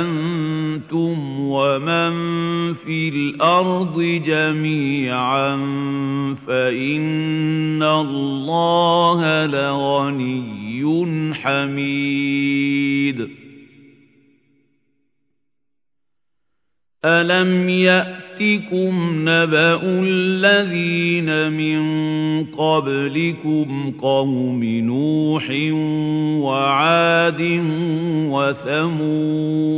أَنتُمْ وَمَن فِي الْأَرْضِ جَمِيعًا فَإِنَّ اللَّهَ لَغَنِيٌّ حَمِيدٌ. أَلَمْ يَأْتِكُمْ نَبَأُ الَّذِينَ مِن قَبْلِكُمْ قَوْمِ نُوحٍ وَعَادٍ وَثَمُودَ؟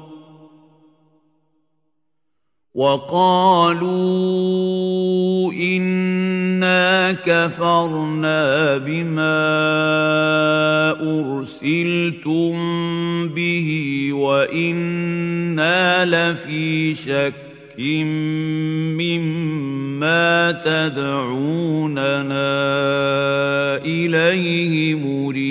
وَقَالُوا إِنَّا كَفَرْنَا بِمَا أُرْسِلْتُم بِهِ وَإِنَّا لَفِي شَكٍّ مِّمَّا تَدْعُونَنَا إِلَيْهِ مُرِيبٍ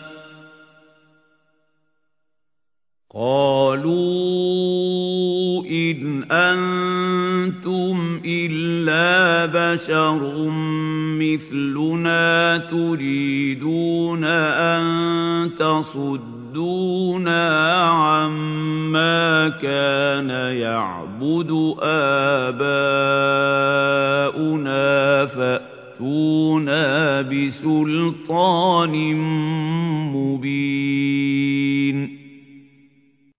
قَالُوا إِنْ أَنتُمْ إِلَّا بَشَرٌ مِّثْلُنَا تُرِيدُونَ أَن تَصُدُّونَا عَمَّا كَانَ يَعْبُدُ آبَاؤُنَا فَأْتُونَا بِسُلْطَانٍ مُّبِينٍ